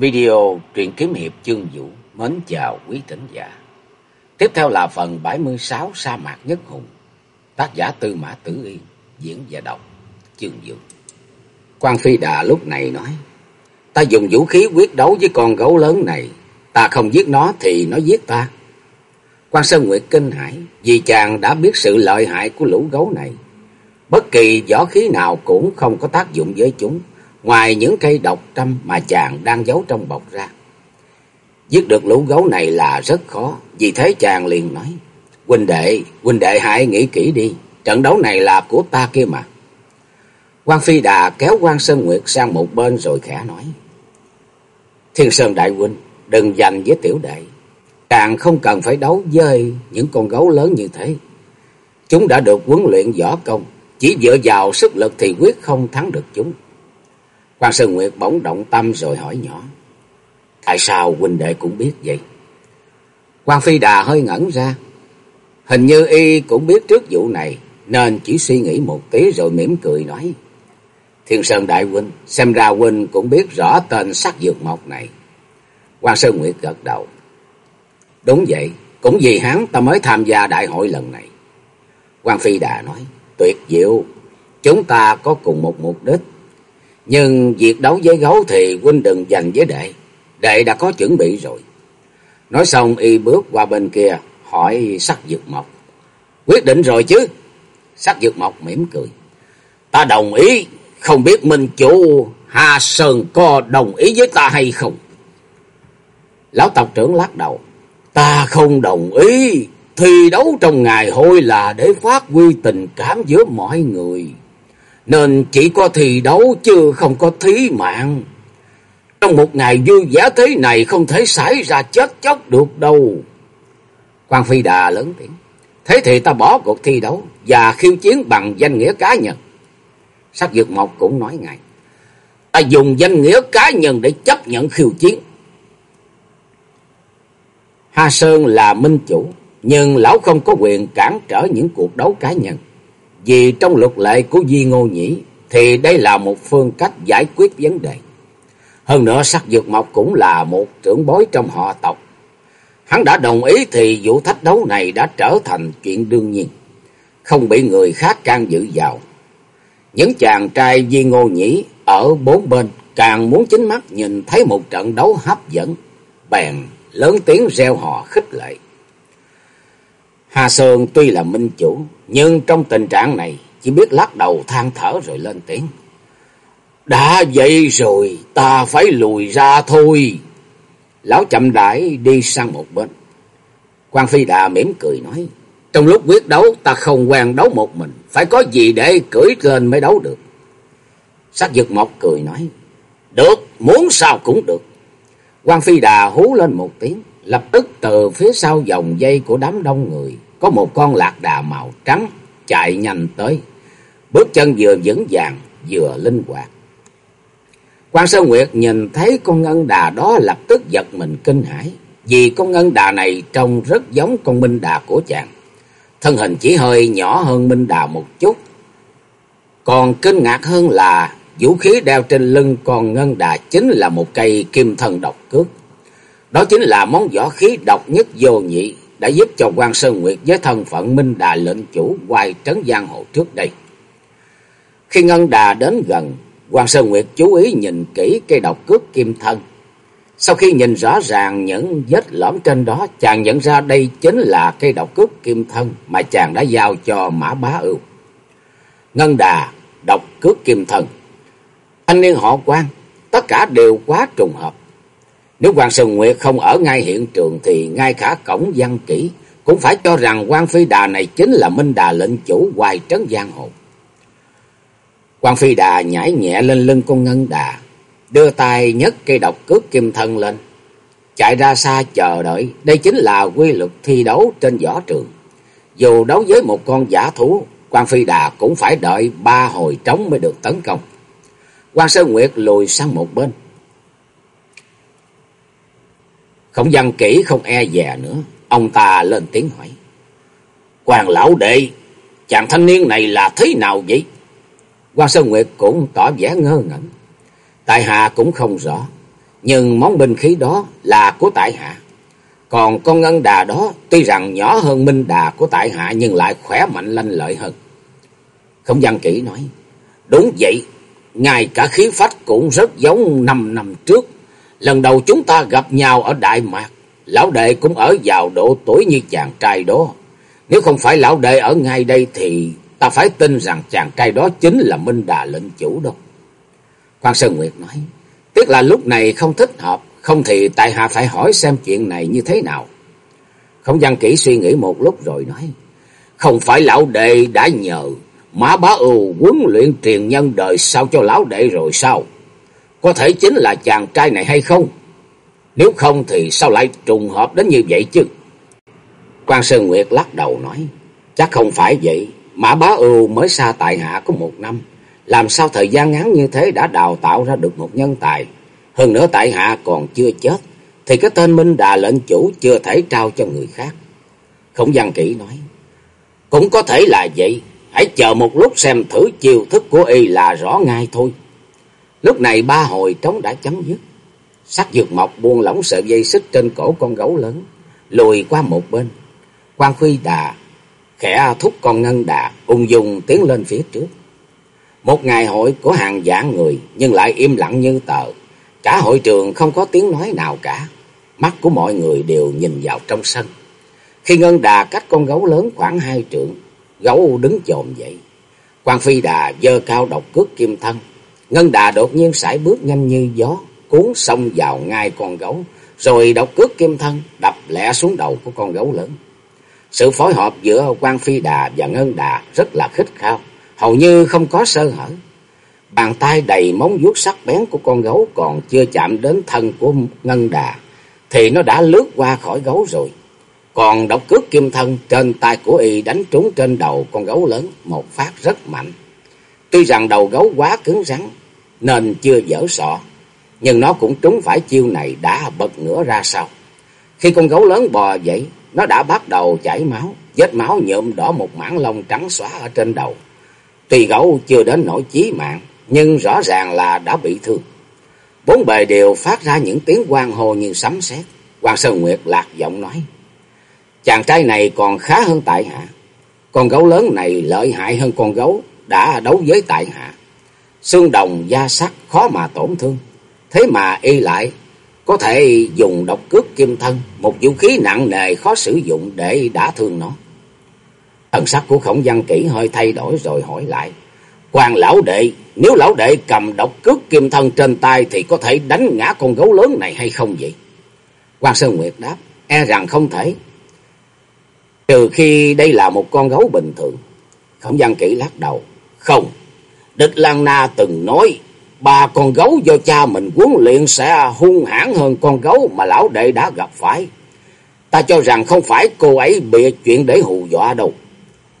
Video truyện kiếm hiệp chương vũ mến chào quý thính giả. Tiếp theo là phần 76 sa mạc nhất hùng. Tác giả Tư Mã Tử Yên diễn và đọc chương vũ. Quan Phi Đà lúc này nói: "Ta dùng vũ khí quyết đấu với con gấu lớn này, ta không giết nó thì nó giết ta." Quan Sơn Nguyệt kinh hãi, vì chàng đã biết sự lợi hại của lũ gấu này. Bất kỳ võ khí nào cũng không có tác dụng với chúng ngoài những cây độc trăm mà chàng đang giấu trong bọc ra. Giết được lũ gấu này là rất khó, vì thế chàng liền nói, huynh đệ, huynh đệ hãy nghĩ kỹ đi, trận đấu này là của ta kia mà. Quan Phi Đà kéo quan Sơn Nguyệt sang một bên rồi khẽ nói, Thiên Sơn Đại huynh, đừng giành với tiểu đệ, càng không cần phải đấu với những con gấu lớn như thế. Chúng đã được huấn luyện võ công, chỉ dựa vào sức lực thì quyết không thắng được chúng. Quan Sơn Nguyệt bỗng động tâm rồi hỏi nhỏ. Tại sao huynh đệ cũng biết vậy? Quan Phi Đà hơi ngẩn ra. Hình như y cũng biết trước vụ này, nên chỉ suy nghĩ một tí rồi mỉm cười nói. Thiên Sơn Đại Huynh, xem ra Huynh cũng biết rõ tên sắc dược mộc này. Quan Sơn Nguyệt gật đầu. Đúng vậy, cũng vì hắn ta mới tham gia đại hội lần này. Quan Phi Đà nói, tuyệt diệu, chúng ta có cùng một mục đích. Nhưng việc đấu với gấu thì huynh đừng dành với đệ. Đệ đã có chuẩn bị rồi. Nói xong, y bước qua bên kia, hỏi sắc dược mộc. Quyết định rồi chứ? Sắc dược mộc mỉm cười. Ta đồng ý. Không biết minh chủ Hà Sơn có đồng ý với ta hay không? Lão tộc trưởng lắc đầu. Ta không đồng ý. Thi đấu trong ngày hội là để phát huy tình cảm giữa mọi người nên chỉ có thi đấu chứ không có thí mạng. Trong một ngày vui vẻ thế này không thể xảy ra chết chóc được đâu. Quan Phi Đà lớn tiếng. Thế thì ta bỏ cuộc thi đấu và khiêu chiến bằng danh nghĩa cá nhân. Sắc Dược Mộc cũng nói ngay. Ta dùng danh nghĩa cá nhân để chấp nhận khiêu chiến. Hà Sơn là minh chủ, nhưng lão không có quyền cản trở những cuộc đấu cá nhân. Vì trong luật lệ của Di Ngô Nhĩ, thì đây là một phương cách giải quyết vấn đề. Hơn nữa, sắc dược mộc cũng là một trưởng bối trong họ tộc. Hắn đã đồng ý thì vụ thách đấu này đã trở thành chuyện đương nhiên. Không bị người khác can dự vào. Những chàng trai Di Ngô Nhĩ ở bốn bên càng muốn chính mắt nhìn thấy một trận đấu hấp dẫn. Bèn lớn tiếng reo hò khích lệ. Hà Sơn tuy là minh chủ, nhưng trong tình trạng này chỉ biết lắc đầu than thở rồi lên tiếng. Đã vậy rồi, ta phải lùi ra thôi. Lão chậm rãi đi sang một bên. Quan Phi Đà mỉm cười nói. Trong lúc quyết đấu ta không quen đấu một mình. Phải có gì để cưỡi lên mới đấu được. Sắc dực mộc cười nói. Được, muốn sao cũng được. Quan Phi Đà hú lên một tiếng. Lập tức từ phía sau dòng dây của đám đông người. Có một con lạc đà màu trắng chạy nhanh tới. Bước chân vừa vững vàng, vừa linh hoạt. Quan Sơn Nguyệt nhìn thấy con ngân đà đó lập tức giật mình kinh hãi. Vì con ngân đà này trông rất giống con minh đà của chàng. Thân hình chỉ hơi nhỏ hơn minh đà một chút. Còn kinh ngạc hơn là vũ khí đeo trên lưng con ngân đà chính là một cây kim thần độc cước. Đó chính là món võ khí độc nhất vô nhị đã giúp cho quan Sơn Nguyệt với thân phận Minh Đà lệnh chủ quay trấn giang hồ trước đây. Khi Ngân Đà đến gần, quan Sơn Nguyệt chú ý nhìn kỹ cây độc cước kim thân. Sau khi nhìn rõ ràng những vết lõm trên đó, chàng nhận ra đây chính là cây độc cước kim thân mà chàng đã giao cho Mã Bá Ưu. Ngân Đà, độc cước kim thân. Anh niên họ quan, tất cả đều quá trùng hợp. Nếu Hoàng Sơn Nguyệt không ở ngay hiện trường thì ngay cả cổng văn kỹ cũng phải cho rằng quan Phi Đà này chính là Minh Đà lệnh chủ hoài trấn giang hồ. Quan Phi Đà nhảy nhẹ lên lưng con Ngân Đà, đưa tay nhấc cây độc cước kim thân lên, chạy ra xa chờ đợi. Đây chính là quy luật thi đấu trên võ trường. Dù đấu với một con giả thú, Quan Phi Đà cũng phải đợi ba hồi trống mới được tấn công. Quan Sơn Nguyệt lùi sang một bên, Không văn kỹ không e dè nữa. Ông ta lên tiếng hỏi. Hoàng lão đệ, chàng thanh niên này là thế nào vậy? Quan Sơn Nguyệt cũng tỏ vẻ ngơ ngẩn. Tại hạ cũng không rõ. nhưng món binh khí đó là của tại hạ. Còn con ngân đà đó tuy rằng nhỏ hơn minh đà của tại hạ nhưng lại khỏe mạnh lanh lợi hơn. Không gian kỹ nói, đúng vậy, ngay cả khí phách cũng rất giống năm năm trước. Lần đầu chúng ta gặp nhau ở Đại Mạc, lão đệ cũng ở vào độ tuổi như chàng trai đó. Nếu không phải lão đệ ở ngay đây thì ta phải tin rằng chàng trai đó chính là Minh Đà lệnh chủ đâu. Quan Sơn Nguyệt nói, tiếc là lúc này không thích hợp, không thì tại hạ phải hỏi xem chuyện này như thế nào. Không gian kỹ suy nghĩ một lúc rồi nói, không phải lão đệ đã nhờ Mã Bá Ưu huấn luyện truyền nhân đời sau cho lão đệ rồi sao? Có thể chính là chàng trai này hay không? Nếu không thì sao lại trùng hợp đến như vậy chứ? Quan Sơn Nguyệt lắc đầu nói, chắc không phải vậy. Mã Bá Ưu mới xa tại hạ có một năm. Làm sao thời gian ngắn như thế đã đào tạo ra được một nhân tài. Hơn nữa tại hạ còn chưa chết. Thì cái tên Minh Đà lệnh chủ chưa thể trao cho người khác. Không Văn kỹ nói. Cũng có thể là vậy. Hãy chờ một lúc xem thử chiêu thức của y là rõ ngay thôi. Lúc này ba hồi trống đã chấm dứt. Sắc dược mộc buông lỏng sợi dây xích trên cổ con gấu lớn. Lùi qua một bên. Quan Khuy Đà khẽ thúc con ngân đà ung dung tiến lên phía trước. Một ngày hội của hàng vạn người nhưng lại im lặng như tờ. Cả hội trường không có tiếng nói nào cả. Mắt của mọi người đều nhìn vào trong sân. Khi ngân đà cách con gấu lớn khoảng hai trượng, gấu đứng chồm dậy. Quan Phi Đà dơ cao độc cước kim thân. Ngân đà đột nhiên sải bước nhanh như gió, cuốn xông vào ngay con gấu, rồi độc cước kim thân đập lẹ xuống đầu của con gấu lớn. Sự phối hợp giữa quan Phi Đà và Ngân Đà rất là khích khao, hầu như không có sơ hở. Bàn tay đầy móng vuốt sắc bén của con gấu còn chưa chạm đến thân của Ngân Đà, thì nó đã lướt qua khỏi gấu rồi. Còn độc cước kim thân trên tay của y đánh trúng trên đầu con gấu lớn một phát rất mạnh. Tuy rằng đầu gấu quá cứng rắn nên chưa dở sọ, nhưng nó cũng trúng phải chiêu này đã bật ngửa ra sau. Khi con gấu lớn bò dậy, nó đã bắt đầu chảy máu, vết máu nhuộm đỏ một mảng lông trắng xóa ở trên đầu. Tuy gấu chưa đến nỗi chí mạng, nhưng rõ ràng là đã bị thương. Bốn bề đều phát ra những tiếng quang hồ như sấm sét. Hoàng Sơn Nguyệt lạc giọng nói. Chàng trai này còn khá hơn tại hạ. Con gấu lớn này lợi hại hơn con gấu đã đấu với tại hạ. Xương đồng da sắt khó mà tổn thương. Thế mà y lại có thể dùng độc cước kim thân, một vũ khí nặng nề khó sử dụng để đả thương nó. Thần sắc của khổng văn kỹ hơi thay đổi rồi hỏi lại. Hoàng lão đệ, nếu lão đệ cầm độc cước kim thân trên tay thì có thể đánh ngã con gấu lớn này hay không vậy? Hoàng Sơn Nguyệt đáp, e rằng không thể. Trừ khi đây là một con gấu bình thường. Khổng văn kỹ lắc đầu. Không, Địch Lan Na từng nói ba con gấu do cha mình huấn luyện sẽ hung hãn hơn con gấu mà lão đệ đã gặp phải. Ta cho rằng không phải cô ấy bịa chuyện để hù dọa đâu.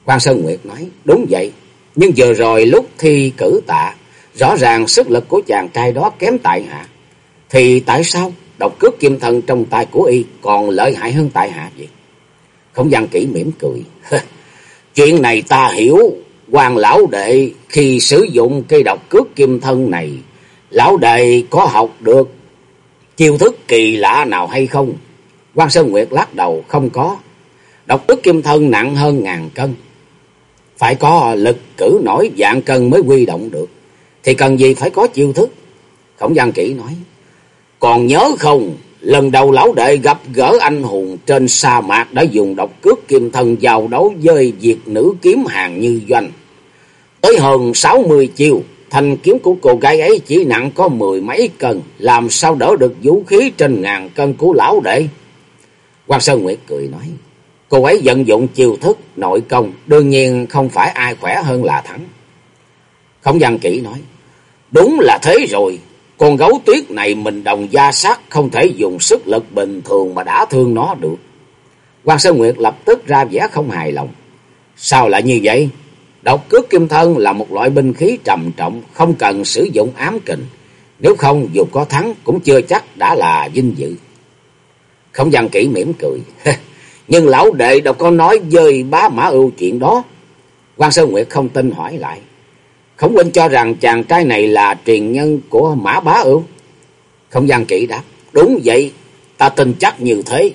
Quan Sơn Nguyệt nói, đúng vậy. Nhưng vừa rồi lúc thi cử tạ, rõ ràng sức lực của chàng trai đó kém tại hạ. Thì tại sao độc cước kim thần trong tay của y còn lợi hại hơn tại hạ vậy? Không gian kỹ mỉm cười. Chuyện này ta hiểu, quan lão đệ khi sử dụng cây độc cước kim thân này, lão đệ có học được chiêu thức kỳ lạ nào hay không? Quan Sơn Nguyệt lắc đầu, không có. Độc cước kim thân nặng hơn ngàn cân. Phải có lực cử nổi dạng cân mới quy động được. Thì cần gì phải có chiêu thức? Khổng Giang Kỷ nói. Còn nhớ không, lần đầu lão đệ gặp gỡ anh hùng trên sa mạc đã dùng độc cước kim thân giao đấu với diệt nữ kiếm hàng như doanh. Tới hơn sáu mươi chiêu, thanh kiếm của cô gái ấy chỉ nặng có mười mấy cân, làm sao đỡ được vũ khí trên ngàn cân của lão đệ? Quan Sơn Nguyệt cười nói, cô ấy vận dụng chiêu thức, nội công, đương nhiên không phải ai khỏe hơn là thắng. Không văn kỹ nói, đúng là thế rồi, con gấu tuyết này mình đồng gia sát không thể dùng sức lực bình thường mà đã thương nó được. Quan Sơn Nguyệt lập tức ra vẻ không hài lòng. Sao lại như vậy? Độc cước kim thân là một loại binh khí trầm trọng, không cần sử dụng ám kình. Nếu không, dù có thắng cũng chưa chắc đã là vinh dự. Không gian kỹ mỉm cười. Nhưng lão đệ đâu có nói dơi bá mã ưu chuyện đó. quan Sơn Nguyệt không tin hỏi lại. Khổng huynh cho rằng chàng trai này là truyền nhân của mã bá ưu. Không gian kỹ đáp. Đúng vậy, ta tin chắc như thế.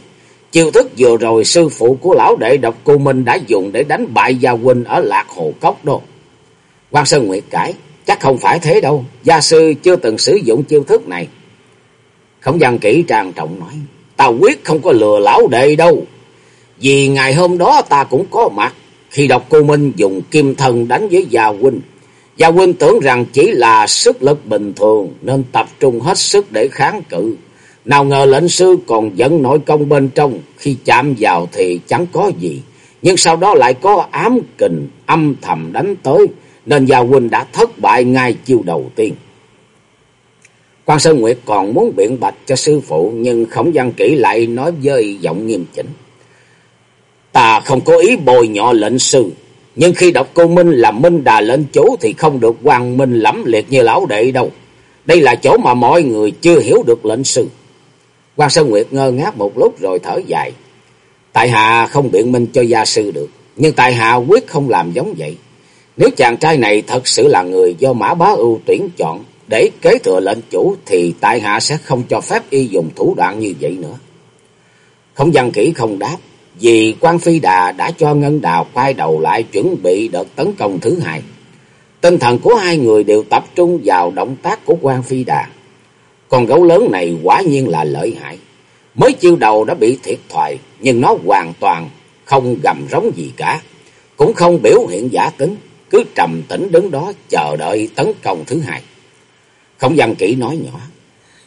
Chiêu thức vừa rồi sư phụ của lão đệ độc cô Minh đã dùng để đánh bại Gia Huynh ở Lạc Hồ Cốc đó. quan Sơn Nguyệt cãi. Chắc không phải thế đâu. Gia sư chưa từng sử dụng chiêu thức này. Không văn kỹ trang trọng nói. Ta quyết không có lừa lão đệ đâu. Vì ngày hôm đó ta cũng có mặt. Khi độc cô Minh dùng kim thần đánh với Gia Huynh. Gia Huynh tưởng rằng chỉ là sức lực bình thường. Nên tập trung hết sức để kháng cự. Nào ngờ lệnh sư còn dẫn nội công bên trong. Khi chạm vào thì chẳng có gì. Nhưng sau đó lại có ám kình, âm thầm đánh tới. Nên Gia Huynh đã thất bại ngay chiêu đầu tiên. Quan Sơn Nguyệt còn muốn biện bạch cho sư phụ. Nhưng khổng văn kỹ lại nói với giọng nghiêm chỉnh. Ta không có ý bồi nhọ lệnh sư. Nhưng khi đọc cô Minh là Minh Đà lên chủ thì không được hoàng minh lẫm liệt như lão đệ đâu. Đây là chỗ mà mọi người chưa hiểu được lệnh sư. Quan Sơn Nguyệt ngơ ngác một lúc rồi thở dài. Tại hạ không biện minh cho gia sư được. Nhưng tại hạ quyết không làm giống vậy. Nếu chàng trai này thật sự là người do Mã Bá Ưu tuyển chọn để kế thừa lệnh chủ thì tại hạ sẽ không cho phép y dùng thủ đoạn như vậy nữa. Không văn kỹ không đáp, vì quan Phi Đà đã cho Ngân Đào quay đầu lại chuẩn bị đợt tấn công thứ hai. Tinh thần của hai người đều tập trung vào động tác của quan Phi Đà. Con gấu lớn này quả nhiên là lợi hại. Mới chiêu đầu đã bị thiệt thoại, nhưng nó hoàn toàn không gầm rống gì cả. Cũng không biểu hiện giả tính, cứ trầm tĩnh đứng đó chờ đợi tấn công thứ hai. Không gian kỹ nói nhỏ,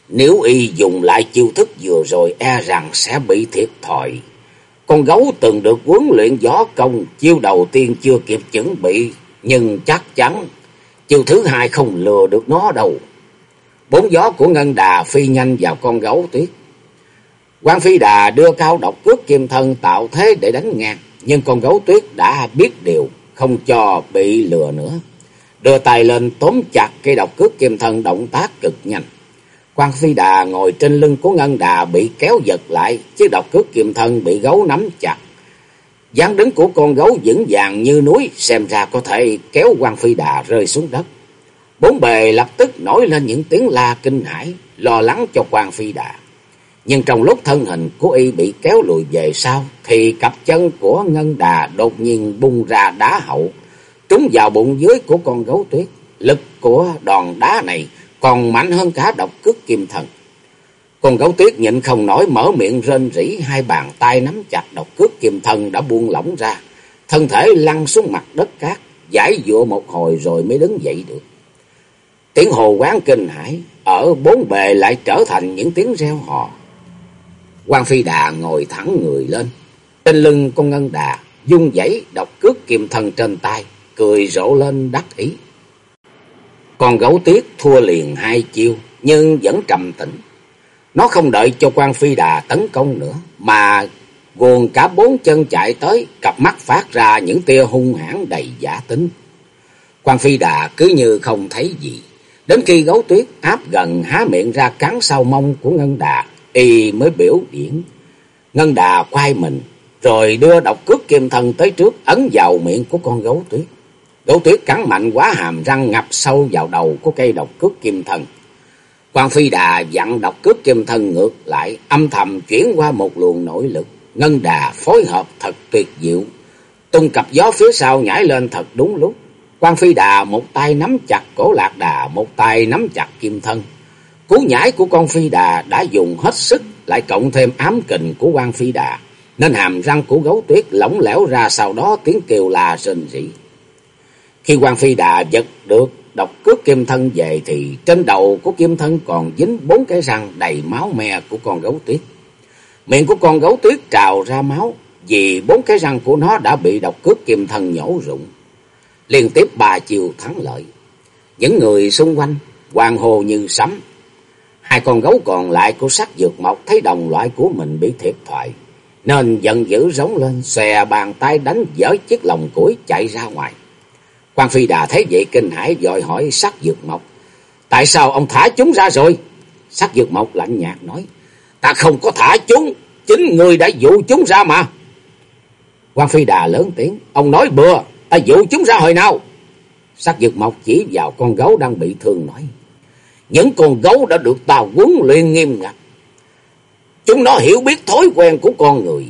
nếu y dùng lại chiêu thức vừa rồi e rằng sẽ bị thiệt thòi. Con gấu từng được huấn luyện gió công, chiêu đầu tiên chưa kịp chuẩn bị, nhưng chắc chắn chiêu thứ hai không lừa được nó đâu. Bốn gió của Ngân Đà phi nhanh vào con gấu tuyết. Quan Phi Đà đưa cao độc cước kim thân tạo thế để đánh ngang, nhưng con gấu tuyết đã biết điều, không cho bị lừa nữa. Đưa tay lên tóm chặt cây độc cước kim thân động tác cực nhanh. Quan Phi Đà ngồi trên lưng của Ngân Đà bị kéo giật lại, chiếc độc cước kim thân bị gấu nắm chặt. dáng đứng của con gấu vững vàng như núi, xem ra có thể kéo Quan Phi Đà rơi xuống đất. Bốn bề lập tức nổi lên những tiếng la kinh hãi, lo lắng cho Quan Phi Đà. Nhưng trong lúc thân hình của y bị kéo lùi về sau, thì cặp chân của Ngân Đà đột nhiên bung ra đá hậu, trúng vào bụng dưới của con gấu tuyết. Lực của đòn đá này còn mạnh hơn cả độc cước kim thần. Con gấu tuyết nhịn không nổi mở miệng rên rỉ, hai bàn tay nắm chặt độc cước kim thần đã buông lỏng ra. Thân thể lăn xuống mặt đất cát, giải dụa một hồi rồi mới đứng dậy được. Tiếng hồ quán kinh hải ở bốn bề lại trở thành những tiếng reo hò. quan Phi Đà ngồi thẳng người lên, trên lưng con ngân đà, dung dãy độc cước kiềm thần trên tay, cười rộ lên đắc ý. Con gấu tuyết thua liền hai chiêu, nhưng vẫn trầm tĩnh. Nó không đợi cho quan phi đà tấn công nữa, mà gồm cả bốn chân chạy tới, cặp mắt phát ra những tia hung hãn đầy giả tính. Quan phi đà cứ như không thấy gì. Đến khi gấu tuyết áp gần há miệng ra cắn sau mông của Ngân Đà, y mới biểu diễn. Ngân Đà quay mình, rồi đưa độc cước kim thân tới trước ấn vào miệng của con gấu tuyết. Gấu tuyết cắn mạnh quá hàm răng ngập sâu vào đầu của cây độc cước kim thân. Quan Phi Đà dặn độc cước kim thân ngược lại, âm thầm chuyển qua một luồng nội lực. Ngân Đà phối hợp thật tuyệt diệu. Tung cặp gió phía sau nhảy lên thật đúng lúc. Quan Phi Đà một tay nắm chặt cổ lạc đà, một tay nắm chặt kim thân. Cú nhảy của con Phi Đà đã dùng hết sức, lại cộng thêm ám kình của quan Phi Đà. Nên hàm răng của gấu tuyết lỏng lẻo ra sau đó tiếng kêu là rình rỉ. Khi quan phi đà giật được độc cước kim thân về thì trên đầu của kim thân còn dính bốn cái răng đầy máu me của con gấu tuyết. Miệng của con gấu tuyết trào ra máu vì bốn cái răng của nó đã bị độc cước kim thân nhổ rụng. Liên tiếp ba chiều thắng lợi. Những người xung quanh hoàng hồ như sấm. Hai con gấu còn lại của sắc dược mộc thấy đồng loại của mình bị thiệt thoại. Nên giận dữ rống lên, xòe bàn tay đánh dở chiếc lồng củi chạy ra ngoài. Quan Phi Đà thấy vậy kinh hãi dòi hỏi sắc dược mộc. Tại sao ông thả chúng ra rồi? Sắc dược mộc lạnh nhạt nói. Ta không có thả chúng. Chính người đã dụ chúng ra mà. Quan Phi Đà lớn tiếng. Ông nói bừa. À, ta dụ chúng ra hồi nào? Sắc dược mộc chỉ vào con gấu đang bị thương nói. Những con gấu đã được ta huấn luyện nghiêm ngặt. Chúng nó hiểu biết thói quen của con người.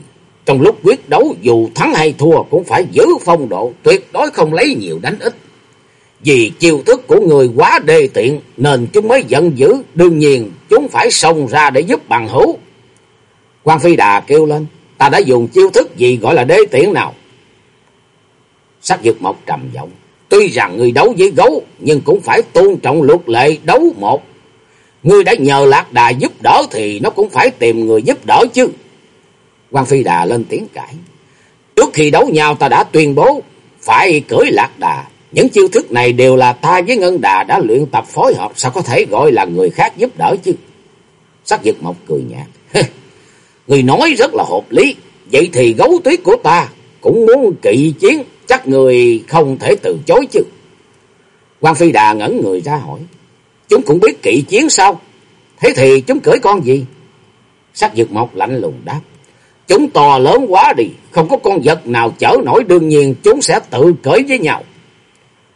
Trong lúc quyết đấu dù thắng hay thua cũng phải giữ phong độ, tuyệt đối không lấy nhiều đánh ít. Vì chiêu thức của người quá đê tiện nên chúng mới giận dữ, đương nhiên chúng phải xông ra để giúp bằng hữu. Quan Phi Đà kêu lên, ta đã dùng chiêu thức gì gọi là đê tiện nào? Sắc dược mộc trầm giọng, tuy rằng người đấu với gấu nhưng cũng phải tôn trọng luật lệ đấu một. Ngươi đã nhờ lạc đà giúp đỡ thì nó cũng phải tìm người giúp đỡ chứ. Quan Phi Đà lên tiếng cãi. Trước khi đấu nhau ta đã tuyên bố phải cưỡi lạc đà. Những chiêu thức này đều là ta với Ngân Đà đã luyện tập phối hợp. Sao có thể gọi là người khác giúp đỡ chứ? Sắc dực mộc cười nhạt. người nói rất là hợp lý. Vậy thì gấu tuyết của ta cũng muốn kỵ chiến. Chắc người không thể từ chối chứ. Quan Phi Đà ngẩn người ra hỏi. Chúng cũng biết kỵ chiến sao? Thế thì chúng cưỡi con gì? Sắc dược mộc lạnh lùng đáp. Chúng to lớn quá đi, không có con vật nào chở nổi đương nhiên chúng sẽ tự cởi với nhau.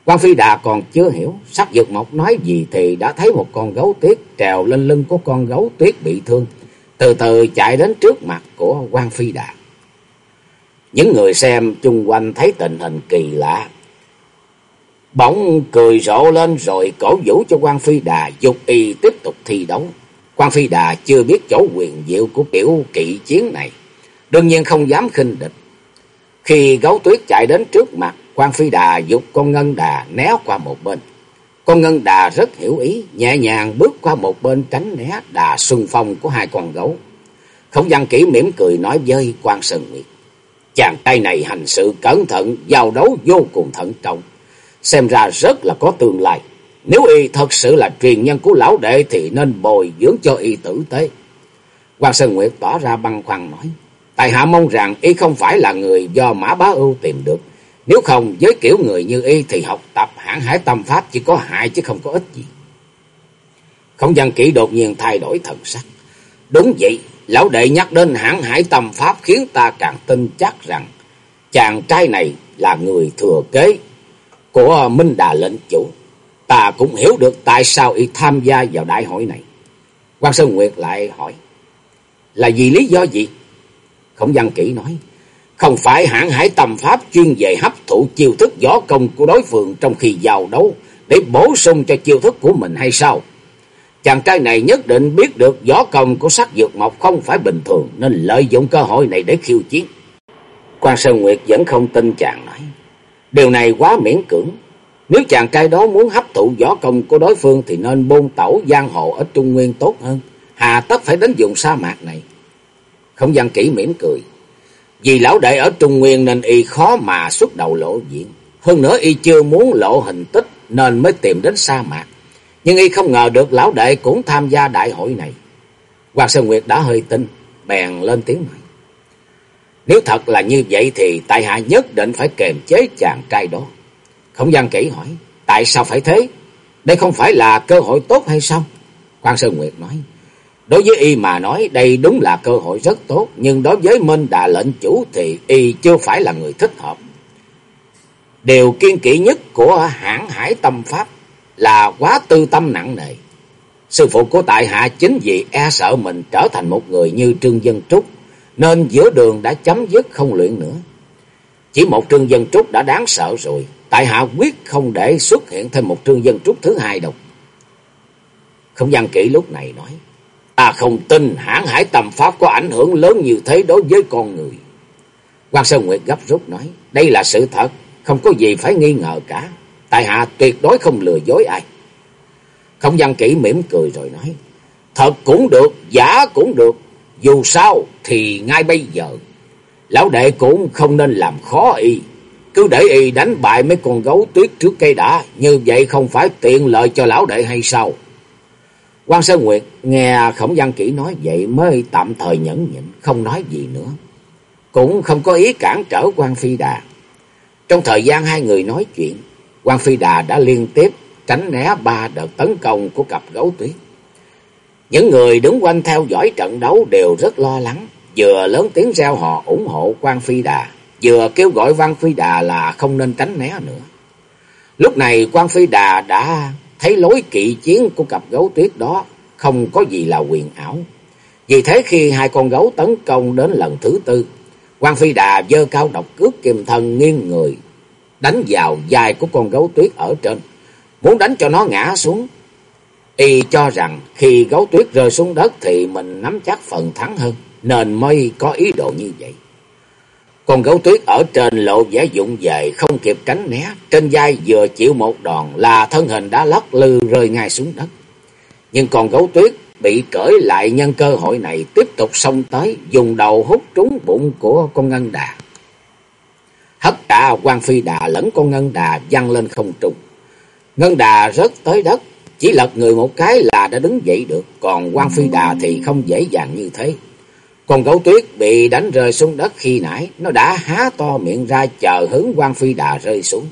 Quan Phi Đà còn chưa hiểu, sắc dược mộc nói gì thì đã thấy một con gấu tuyết trèo lên lưng của con gấu tuyết bị thương, từ từ chạy đến trước mặt của Quan Phi Đà. Những người xem chung quanh thấy tình hình kỳ lạ. Bỗng cười rộ lên rồi cổ vũ cho Quan Phi Đà dục y tiếp tục thi đấu. Quan Phi Đà chưa biết chỗ quyền diệu của kiểu kỵ chiến này đương nhiên không dám khinh địch. Khi gấu tuyết chạy đến trước mặt, quan phi đà dục con ngân đà né qua một bên. Con ngân đà rất hiểu ý, nhẹ nhàng bước qua một bên tránh né đà xuân phong của hai con gấu. Không văn kỹ mỉm cười nói với quan Sơn Nguyệt. Chàng trai này hành sự cẩn thận, giao đấu vô cùng thận trọng. Xem ra rất là có tương lai. Nếu y thật sự là truyền nhân của lão đệ thì nên bồi dưỡng cho y tử tế. Quan Sơn Nguyệt tỏ ra băng khoăn nói. Tài hạ mong rằng y không phải là người do Mã Bá Ưu tìm được. Nếu không, với kiểu người như y thì học tập hãng hải tâm pháp chỉ có hại chứ không có ích gì. Không gian kỹ đột nhiên thay đổi thần sắc. Đúng vậy, lão đệ nhắc đến hãng hải tâm pháp khiến ta càng tin chắc rằng chàng trai này là người thừa kế của Minh Đà lệnh chủ. Ta cũng hiểu được tại sao y tham gia vào đại hội này. Quan Sơn Nguyệt lại hỏi, là vì lý do gì? Khổng văn kỹ nói, không phải hãng hải tâm pháp chuyên về hấp thụ chiêu thức võ công của đối phương trong khi giao đấu để bổ sung cho chiêu thức của mình hay sao? Chàng trai này nhất định biết được võ công của sắc dược mộc không phải bình thường, nên lợi dụng cơ hội này để khiêu chiến. Quan Sơn Nguyệt vẫn không tin chàng nói. Điều này quá miễn cưỡng. Nếu chàng trai đó muốn hấp thụ võ công của đối phương thì nên bôn tẩu giang hồ ở Trung Nguyên tốt hơn. Hà tất phải đến vùng sa mạc này. Không gian kỹ mỉm cười. Vì lão đệ ở Trung Nguyên nên y khó mà xuất đầu lộ diện. Hơn nữa y chưa muốn lộ hình tích nên mới tìm đến sa mạc. Nhưng y không ngờ được lão đệ cũng tham gia đại hội này. Hoàng Sơn Nguyệt đã hơi tin, bèn lên tiếng nói. Nếu thật là như vậy thì tại hạ nhất định phải kềm chế chàng trai đó. Không gian kỹ hỏi, tại sao phải thế? Đây không phải là cơ hội tốt hay sao? Quan Sơn Nguyệt nói, Đối với y mà nói đây đúng là cơ hội rất tốt, nhưng đối với Minh Đà lệnh chủ thì y chưa phải là người thích hợp. Điều kiên kỵ nhất của hãng hải tâm pháp là quá tư tâm nặng nề. Sư phụ của tại hạ chính vì e sợ mình trở thành một người như Trương Dân Trúc, nên giữa đường đã chấm dứt không luyện nữa. Chỉ một Trương Dân Trúc đã đáng sợ rồi, tại hạ quyết không để xuất hiện thêm một Trương Dân Trúc thứ hai đâu. Không gian kỹ lúc này nói. Ta không tin hãng hải tầm pháp có ảnh hưởng lớn như thế đối với con người. Quan Sơn Nguyệt gấp rút nói, đây là sự thật, không có gì phải nghi ngờ cả. Tại hạ tuyệt đối không lừa dối ai. Không văn kỹ mỉm cười rồi nói, thật cũng được, giả cũng được, dù sao thì ngay bây giờ, lão đệ cũng không nên làm khó y. Cứ để y đánh bại mấy con gấu tuyết trước cây đã, như vậy không phải tiện lợi cho lão đệ hay sao? quan Sơn Nguyệt nghe Khổng Văn Kỷ nói vậy mới tạm thời nhẫn nhịn, không nói gì nữa. Cũng không có ý cản trở quan Phi Đà. Trong thời gian hai người nói chuyện, quan Phi Đà đã liên tiếp tránh né ba đợt tấn công của cặp gấu tuyết. Những người đứng quanh theo dõi trận đấu đều rất lo lắng, vừa lớn tiếng reo hò ủng hộ quan Phi Đà, vừa kêu gọi quan Phi Đà là không nên tránh né nữa. Lúc này quan Phi Đà đã thấy lối kỵ chiến của cặp gấu tuyết đó không có gì là quyền ảo. Vì thế khi hai con gấu tấn công đến lần thứ tư, quan Phi Đà dơ cao độc cước kiềm thân nghiêng người, đánh vào vai của con gấu tuyết ở trên, muốn đánh cho nó ngã xuống. Y cho rằng khi gấu tuyết rơi xuống đất thì mình nắm chắc phần thắng hơn, nên mới có ý đồ như vậy. Con gấu tuyết ở trên lộ vẻ dụng về không kịp tránh né, trên vai vừa chịu một đòn là thân hình đã lắc lư rơi ngay xuống đất. Nhưng con gấu tuyết bị cởi lại nhân cơ hội này tiếp tục xông tới, dùng đầu hút trúng bụng của con ngân đà. Hất cả quan phi đà lẫn con ngân đà văng lên không trung. Ngân đà rớt tới đất, chỉ lật người một cái là đã đứng dậy được, còn quan phi đà thì không dễ dàng như thế. Con gấu tuyết bị đánh rơi xuống đất khi nãy, nó đã há to miệng ra chờ hướng quan phi đà rơi xuống.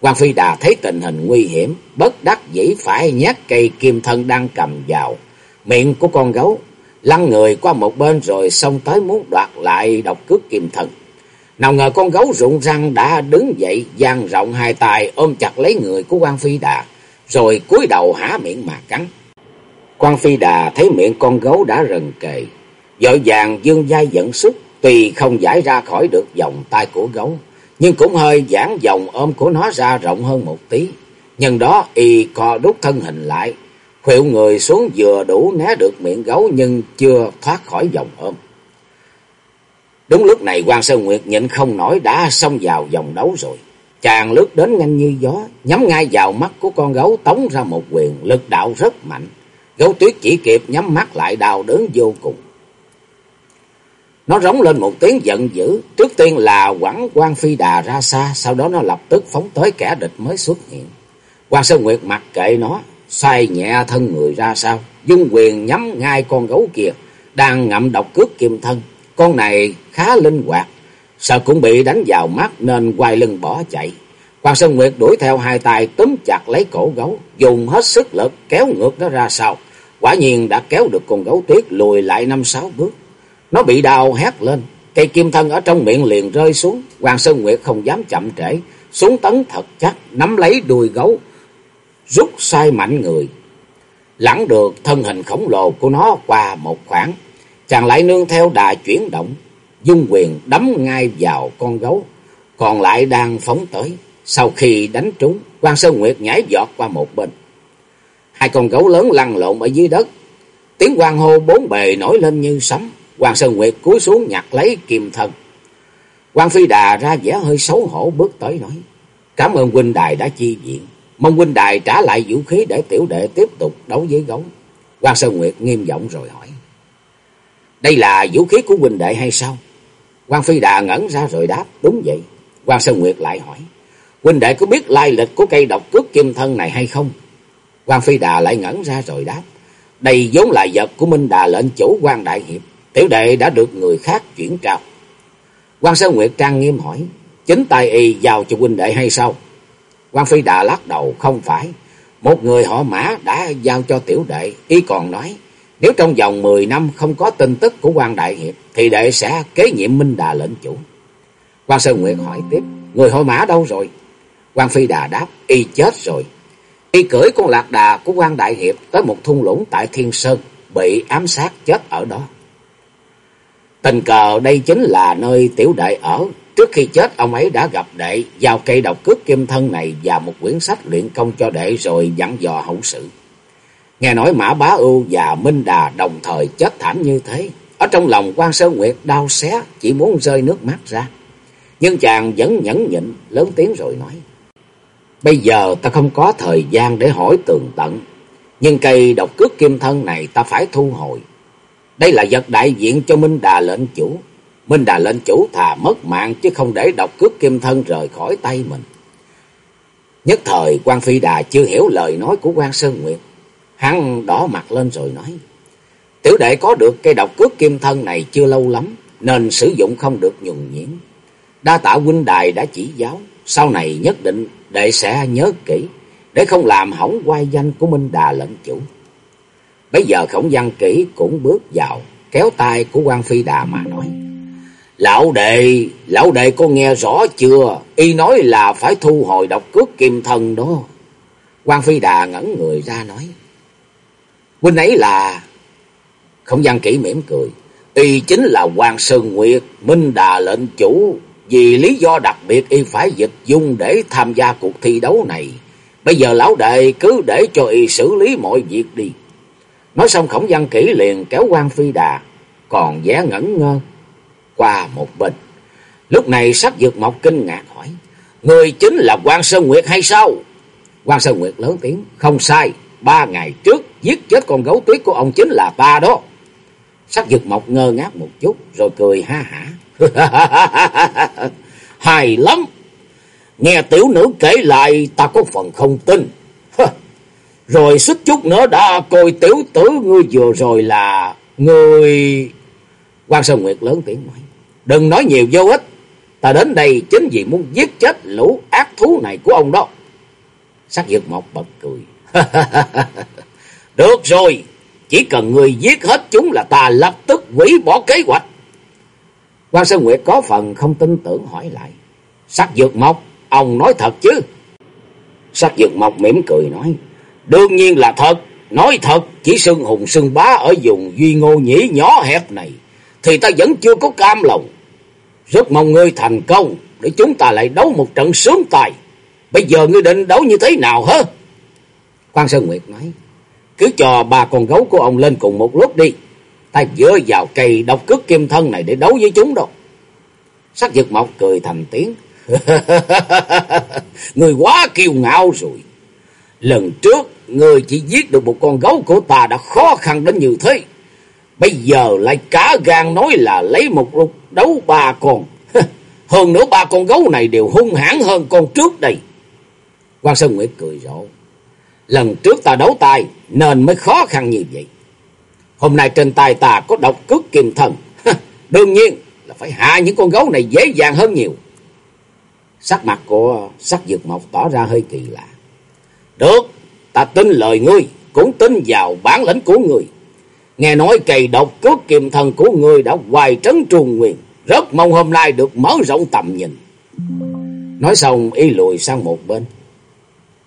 Quan Phi Đà thấy tình hình nguy hiểm, bất đắc dĩ phải nhát cây kim thân đang cầm vào miệng của con gấu, lăn người qua một bên rồi xông tới muốn đoạt lại độc cước kim thân. Nào ngờ con gấu rụng răng đã đứng dậy, dang rộng hai tay ôm chặt lấy người của quan Phi Đà, rồi cúi đầu há miệng mà cắn. Quan Phi Đà thấy miệng con gấu đã rần kề, vội vàng dương vai dẫn sức, tuy không giải ra khỏi được vòng tay của gấu, nhưng cũng hơi giãn vòng ôm của nó ra rộng hơn một tí. Nhân đó y co đút thân hình lại, khuỵu người xuống vừa đủ né được miệng gấu nhưng chưa thoát khỏi vòng ôm. Đúng lúc này quan Sơn Nguyệt nhịn không nổi đã xông vào vòng đấu rồi. Chàng lướt đến nhanh như gió, nhắm ngay vào mắt của con gấu tống ra một quyền, lực đạo rất mạnh. Gấu tuyết chỉ kịp nhắm mắt lại đau đớn vô cùng. Nó rống lên một tiếng giận dữ, trước tiên là quẳng quan phi đà ra xa, sau đó nó lập tức phóng tới kẻ địch mới xuất hiện. Quan Sơn Nguyệt mặc kệ nó, xoay nhẹ thân người ra sau, dung quyền nhắm ngay con gấu kia, đang ngậm độc cước kim thân. Con này khá linh hoạt, sợ cũng bị đánh vào mắt nên quay lưng bỏ chạy. Quan Sơn Nguyệt đuổi theo hai tay túm chặt lấy cổ gấu, dùng hết sức lực kéo ngược nó ra sau. Quả nhiên đã kéo được con gấu tuyết lùi lại năm sáu bước. Nó bị đau hét lên, cây kim thân ở trong miệng liền rơi xuống. Hoàng Sơn Nguyệt không dám chậm trễ, xuống tấn thật chắc, nắm lấy đuôi gấu, rút sai mạnh người. Lẳng được thân hình khổng lồ của nó qua một khoảng, chàng lại nương theo đà chuyển động, dung quyền đấm ngay vào con gấu, còn lại đang phóng tới. Sau khi đánh trúng, Quan Sơn Nguyệt nhảy giọt qua một bên. Hai con gấu lớn lăn lộn ở dưới đất, tiếng quan hô bốn bề nổi lên như sấm. Quan Sơn Nguyệt cúi xuống nhặt lấy kim thân. Quan Phi Đà ra vẻ hơi xấu hổ bước tới nói. Cảm ơn huynh đài đã chi viện. Mong huynh đài trả lại vũ khí để tiểu đệ tiếp tục đấu với gấu. Quan Sơn Nguyệt nghiêm giọng rồi hỏi. Đây là vũ khí của huynh đệ hay sao? Quan Phi Đà ngẩn ra rồi đáp. Đúng vậy. Quan Sơn Nguyệt lại hỏi. Huynh đệ có biết lai lịch của cây độc cước kim thân này hay không? Quan Phi Đà lại ngẩn ra rồi đáp. Đây vốn là vật của Minh Đà lệnh chủ quan đại hiệp. Tiểu đệ đã được người khác chuyển trao. quan Sơn Nguyệt trang nghiêm hỏi. Chính tay y giao cho huynh đệ hay sao? quan Phi Đà lắc đầu. Không phải. Một người họ mã đã giao cho tiểu đệ. Y còn nói. Nếu trong vòng 10 năm không có tin tức của quan đại hiệp. Thì đệ sẽ kế nhiệm Minh Đà lệnh chủ. quan Sơn Nguyệt hỏi tiếp. Người hồi mã đâu rồi? quan Phi Đà đáp. Y chết rồi. Y cưỡi con lạc đà của quan đại hiệp tới một thung lũng tại Thiên Sơn. Bị ám sát chết ở đó. Tình cờ đây chính là nơi tiểu đệ ở. Trước khi chết ông ấy đã gặp đệ, giao cây độc cước kim thân này và một quyển sách luyện công cho đệ rồi dặn dò hậu sự. Nghe nói Mã Bá Ưu và Minh Đà đồng thời chết thảm như thế. Ở trong lòng quan Sơn Nguyệt đau xé, chỉ muốn rơi nước mắt ra. Nhưng chàng vẫn nhẫn nhịn, lớn tiếng rồi nói. Bây giờ ta không có thời gian để hỏi tường tận. Nhưng cây độc cước kim thân này ta phải thu hồi. Đây là vật đại diện cho Minh Đà lệnh chủ. Minh Đà lệnh chủ thà mất mạng chứ không để độc cước kim thân rời khỏi tay mình. Nhất thời quan Phi Đà chưa hiểu lời nói của quan Sơn Nguyệt. Hắn đỏ mặt lên rồi nói. Tiểu đệ có được cây độc cước kim thân này chưa lâu lắm. Nên sử dụng không được nhuần nhiễn. Đa tạ huynh đài đã chỉ giáo. Sau này nhất định đệ sẽ nhớ kỹ. Để không làm hỏng quai danh của Minh Đà lẫn chủ. Bây giờ khổng văn kỹ cũng bước vào, kéo tay của quan Phi Đà mà nói. Lão đệ, lão đệ có nghe rõ chưa? Y nói là phải thu hồi độc cước kim thân đó. quan Phi Đà ngẩn người ra nói. Huynh ấy là... Không gian kỹ mỉm cười. Y chính là Hoàng Sơn Nguyệt, Minh Đà lệnh chủ. Vì lý do đặc biệt y phải dịch dung để tham gia cuộc thi đấu này. Bây giờ lão đệ cứ để cho y xử lý mọi việc đi. Nói xong khổng văn kỹ liền kéo quan Phi Đà. Còn vẻ ngẩn ngơ. Qua một bên. Lúc này sắc dược mộc kinh ngạc hỏi. Người chính là quan Sơn Nguyệt hay sao? quan Sơn Nguyệt lớn tiếng. Không sai. Ba ngày trước giết chết con gấu tuyết của ông chính là ta đó. Sắc dược mộc ngơ ngác một chút, rồi cười ha hả. Hài lắm. Nghe tiểu nữ kể lại, ta có phần không tin. rồi xích chút nữa đã, coi tiểu tử ngươi vừa rồi là người... quan Sơn Nguyệt lớn tiếng nói. Đừng nói nhiều vô ích. Ta đến đây chính vì muốn giết chết lũ ác thú này của ông đó. Sắc dược mộc bật cười. Được rồi. Chỉ cần người giết hết chúng là ta lập tức quỷ bỏ kế hoạch. quan Sơn Nguyệt có phần không tin tưởng hỏi lại. Sắc dược mộc, ông nói thật chứ? Sắc dược mộc mỉm cười nói. Đương nhiên là thật. Nói thật, chỉ sưng hùng sưng bá ở vùng Duy Ngô Nhĩ nhỏ hẹp này. Thì ta vẫn chưa có cam lòng. Rất mong ngươi thành công. Để chúng ta lại đấu một trận sướng tài. Bây giờ ngươi định đấu như thế nào hả? quan Sơn Nguyệt nói. Cứ cho ba con gấu của ông lên cùng một lúc đi. Ta dựa vào cây độc cước kim thân này để đấu với chúng đâu. Sắc giật mộc cười thành tiếng. người quá kiêu ngạo rồi. Lần trước, người chỉ giết được một con gấu của ta đã khó khăn đến như thế. Bây giờ lại cả gan nói là lấy một lúc đấu ba con. hơn nữa ba con gấu này đều hung hãn hơn con trước đây. quan Sơn Nguyệt cười rộ. Lần trước ta đấu tài nên mới khó khăn như vậy. Hôm nay trên tay ta có độc cước kiềm thần. Đương nhiên là phải hạ những con gấu này dễ dàng hơn nhiều. Sắc mặt của sắc dược mộc tỏ ra hơi kỳ lạ. Được, ta tin lời ngươi, cũng tin vào bản lĩnh của ngươi. Nghe nói cây độc cước kiềm thần của ngươi đã hoài trấn trùng nguyên. Rất mong hôm nay được mở rộng tầm nhìn. Nói xong y lùi sang một bên.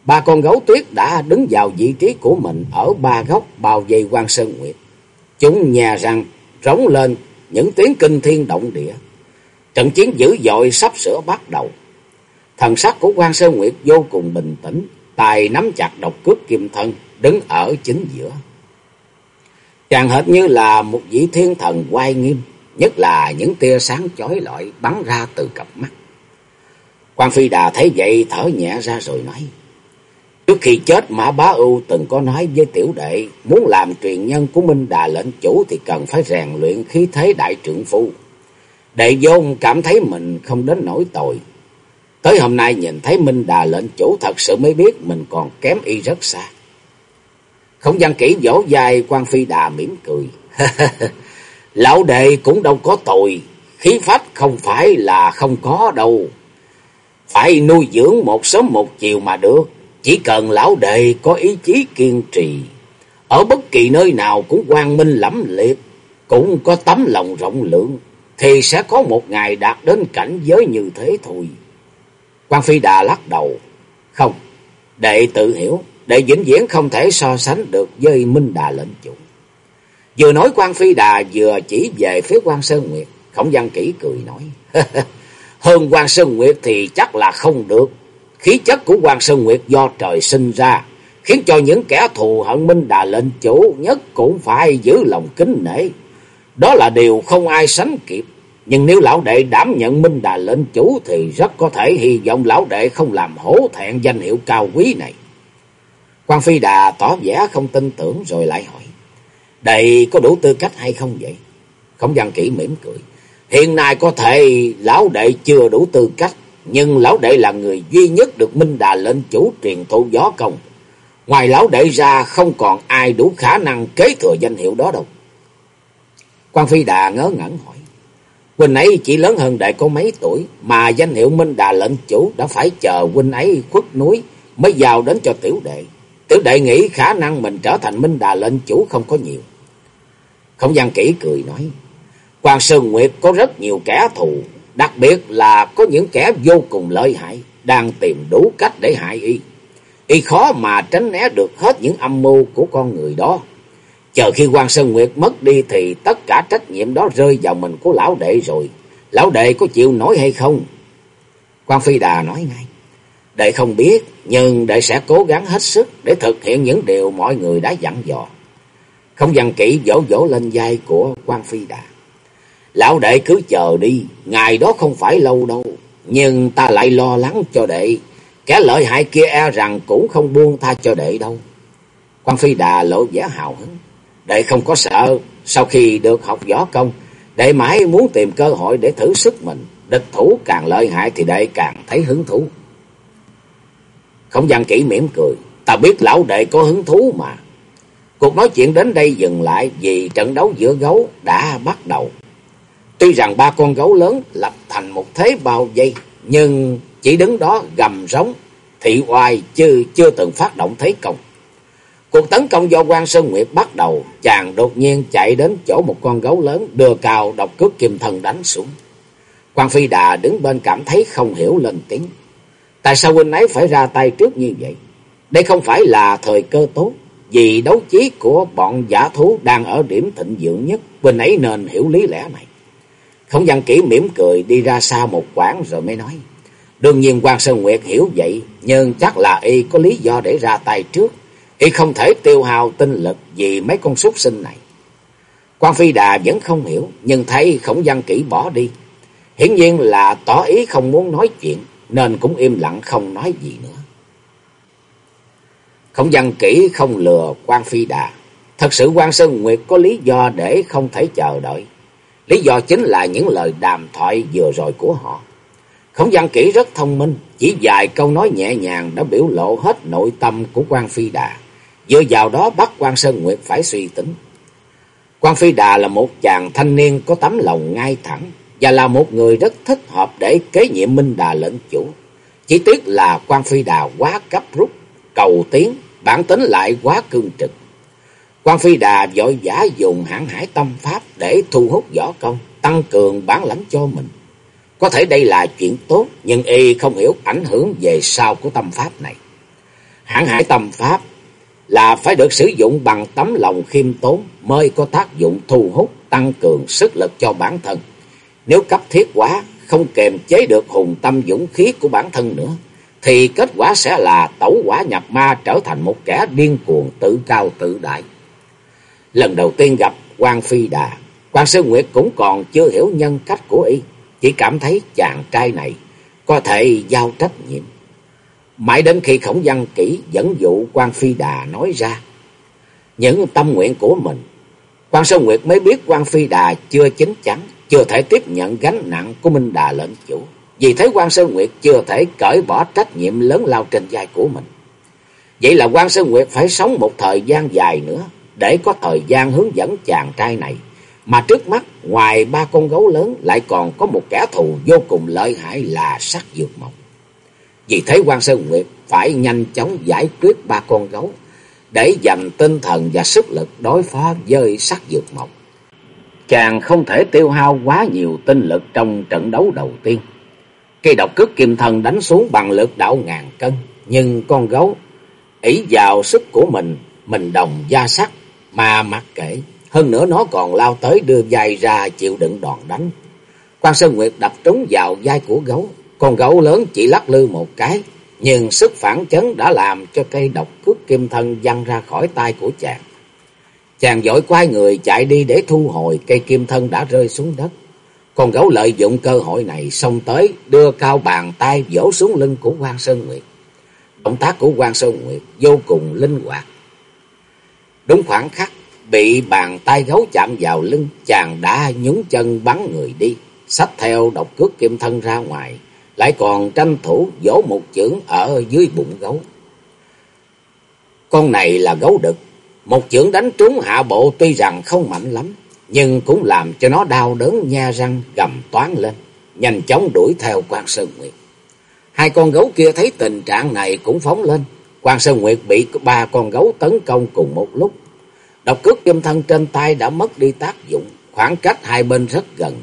Ba con gấu tuyết đã đứng vào vị trí của mình ở ba góc bao vây quan Sơn Nguyệt. Chúng nhà răng, rống lên những tiếng kinh thiên động địa. Trận chiến dữ dội sắp sửa bắt đầu. Thần sắc của quan Sơn Nguyệt vô cùng bình tĩnh, tài nắm chặt độc cước kim thân, đứng ở chính giữa. Chàng hệt như là một vị thiên thần quay nghiêm, nhất là những tia sáng chói lọi bắn ra từ cặp mắt. Quan Phi Đà thấy vậy thở nhẹ ra rồi nói. Trước khi chết Mã Bá Ưu từng có nói với tiểu đệ, muốn làm truyền nhân của Minh Đà lệnh chủ thì cần phải rèn luyện khí thế đại trưởng phu. Đệ vốn cảm thấy mình không đến nỗi tội. Tới hôm nay nhìn thấy Minh Đà lệnh chủ thật sự mới biết mình còn kém y rất xa. Không gian kỹ vỗ dài quan phi đà mỉm cười. Lão đệ cũng đâu có tội, khí phách không phải là không có đâu. Phải nuôi dưỡng một sớm một chiều mà được. Chỉ cần lão đệ có ý chí kiên trì, ở bất kỳ nơi nào cũng quang minh lẫm liệt, cũng có tấm lòng rộng lượng, thì sẽ có một ngày đạt đến cảnh giới như thế thôi. Quan Phi Đà lắc đầu, không, đệ tự hiểu, đệ vĩnh viễn không thể so sánh được với Minh Đà lệnh chủ. Vừa nói quan Phi Đà vừa chỉ về phía quan Sơn Nguyệt, Khổng Văn Kỷ cười nói, hơn quan Sơn Nguyệt thì chắc là không được, Khí chất của Hoàng Sơn Nguyệt do trời sinh ra, khiến cho những kẻ thù hận Minh Đà lệnh chủ nhất cũng phải giữ lòng kính nể. Đó là điều không ai sánh kịp. Nhưng nếu lão đệ đảm nhận Minh Đà lệnh chủ thì rất có thể hy vọng lão đệ không làm hổ thẹn danh hiệu cao quý này. Quan Phi Đà tỏ vẻ không tin tưởng rồi lại hỏi. Đây có đủ tư cách hay không vậy? Không văn kỹ mỉm cười. Hiện nay có thể lão đệ chưa đủ tư cách nhưng lão đệ là người duy nhất được Minh Đà lên chủ truyền thụ gió công. Ngoài lão đệ ra, không còn ai đủ khả năng kế thừa danh hiệu đó đâu. Quan Phi Đà ngớ ngẩn hỏi. Huynh ấy chỉ lớn hơn đệ có mấy tuổi, mà danh hiệu Minh Đà lệnh chủ đã phải chờ huynh ấy khuất núi mới vào đến cho tiểu đệ. Tiểu đệ nghĩ khả năng mình trở thành Minh Đà lệnh chủ không có nhiều. Không gian kỹ cười nói. Quan Sơn Nguyệt có rất nhiều kẻ thù Đặc biệt là có những kẻ vô cùng lợi hại, đang tìm đủ cách để hại y. y khó mà tránh né được hết những âm mưu của con người đó. Chờ khi quan Sơn Nguyệt mất đi thì tất cả trách nhiệm đó rơi vào mình của lão đệ rồi. Lão đệ có chịu nổi hay không? quan Phi Đà nói ngay. Đệ không biết, nhưng đệ sẽ cố gắng hết sức để thực hiện những điều mọi người đã dặn dò. Không dằn kỹ vỗ vỗ lên vai của quan Phi Đà. Lão đệ cứ chờ đi, ngày đó không phải lâu đâu. Nhưng ta lại lo lắng cho đệ. Kẻ lợi hại kia e rằng cũng không buông tha cho đệ đâu. quan Phi Đà lộ vẻ hào hứng. Đệ không có sợ, sau khi được học võ công, đệ mãi muốn tìm cơ hội để thử sức mình. Địch thủ càng lợi hại thì đệ càng thấy hứng thú. Không gian kỹ mỉm cười. Ta biết lão đệ có hứng thú mà. Cuộc nói chuyện đến đây dừng lại vì trận đấu giữa gấu đã bắt đầu. Tuy rằng ba con gấu lớn lập thành một thế bao dây, nhưng chỉ đứng đó gầm rống, thị oai chứ chưa từng phát động thế công. Cuộc tấn công do quan Sơn Nguyệt bắt đầu, chàng đột nhiên chạy đến chỗ một con gấu lớn đưa cao độc cước kim thần đánh xuống. Quan Phi Đà đứng bên cảm thấy không hiểu lên tiếng. Tại sao huynh ấy phải ra tay trước như vậy? Đây không phải là thời cơ tốt, vì đấu trí của bọn giả thú đang ở điểm thịnh dưỡng nhất, huynh ấy nên hiểu lý lẽ này khổng văn kỹ mỉm cười đi ra xa một quãng rồi mới nói. Đương nhiên quan Sơn Nguyệt hiểu vậy, nhưng chắc là y có lý do để ra tay trước. Y không thể tiêu hao tinh lực vì mấy con súc sinh này. Quan Phi Đà vẫn không hiểu, nhưng thấy khổng văn kỹ bỏ đi. Hiển nhiên là tỏ ý không muốn nói chuyện, nên cũng im lặng không nói gì nữa. Khổng văn kỹ không lừa quan Phi Đà. Thật sự quan Sơn Nguyệt có lý do để không thể chờ đợi. Lý do chính là những lời đàm thoại vừa rồi của họ. Khổng văn kỹ rất thông minh, chỉ vài câu nói nhẹ nhàng đã biểu lộ hết nội tâm của quan Phi Đà. Dựa vào đó bắt quan Sơn Nguyệt phải suy tính. Quan Phi Đà là một chàng thanh niên có tấm lòng ngay thẳng và là một người rất thích hợp để kế nhiệm Minh Đà lẫn chủ. Chỉ tiếc là quan Phi Đà quá cấp rút, cầu tiến, bản tính lại quá cương trực. Quan Phi Đà vội vã dùng hãng hải tâm pháp để thu hút võ công, tăng cường bản lãnh cho mình. Có thể đây là chuyện tốt, nhưng y không hiểu ảnh hưởng về sau của tâm pháp này. Hãng hải tâm pháp là phải được sử dụng bằng tấm lòng khiêm tốn mới có tác dụng thu hút, tăng cường sức lực cho bản thân. Nếu cấp thiết quá, không kềm chế được hùng tâm dũng khí của bản thân nữa, thì kết quả sẽ là tẩu quả nhập ma trở thành một kẻ điên cuồng tự cao tự đại. Lần đầu tiên gặp quan Phi Đà, quan Sư Nguyệt cũng còn chưa hiểu nhân cách của y, chỉ cảm thấy chàng trai này có thể giao trách nhiệm. Mãi đến khi khổng văn kỹ dẫn dụ quan Phi Đà nói ra những tâm nguyện của mình, quan Sư Nguyệt mới biết quan Phi Đà chưa chính chắn, chưa thể tiếp nhận gánh nặng của Minh Đà lệnh chủ. Vì thế quan Sơn Nguyệt chưa thể cởi bỏ trách nhiệm lớn lao trên vai của mình. Vậy là quan Sơn Nguyệt phải sống một thời gian dài nữa để có thời gian hướng dẫn chàng trai này. Mà trước mắt ngoài ba con gấu lớn lại còn có một kẻ thù vô cùng lợi hại là sắc dược mộc. Vì thế quan Sơn Nguyệt phải nhanh chóng giải quyết ba con gấu để dành tinh thần và sức lực đối phó với sắc dược mộc. Chàng không thể tiêu hao quá nhiều tinh lực trong trận đấu đầu tiên. Cây độc cước kim thần đánh xuống bằng lực đạo ngàn cân, nhưng con gấu ỷ vào sức của mình, mình đồng da sắt mà mặc kệ. Hơn nữa nó còn lao tới đưa dài ra chịu đựng đòn đánh. Quan Sơn Nguyệt đập trúng vào vai của gấu. Con gấu lớn chỉ lắc lư một cái, nhưng sức phản chấn đã làm cho cây độc cước kim thân văng ra khỏi tay của chàng. Chàng dội quay người chạy đi để thu hồi cây kim thân đã rơi xuống đất. Con gấu lợi dụng cơ hội này xông tới, đưa cao bàn tay vỗ xuống lưng của quan Sơn Nguyệt. Động tác của quan Sơn Nguyệt vô cùng linh hoạt. Đúng khoảng khắc, bị bàn tay gấu chạm vào lưng, chàng đã nhúng chân bắn người đi, xách theo độc cước kim thân ra ngoài, lại còn tranh thủ vỗ một chưởng ở dưới bụng gấu. Con này là gấu đực, một chưởng đánh trúng hạ bộ tuy rằng không mạnh lắm, nhưng cũng làm cho nó đau đớn nha răng gầm toán lên, nhanh chóng đuổi theo quan Sơn Nguyệt. Hai con gấu kia thấy tình trạng này cũng phóng lên, quan Sơn Nguyệt bị ba con gấu tấn công cùng một lúc. Độc cước kim thân trên tay đã mất đi tác dụng, khoảng cách hai bên rất gần.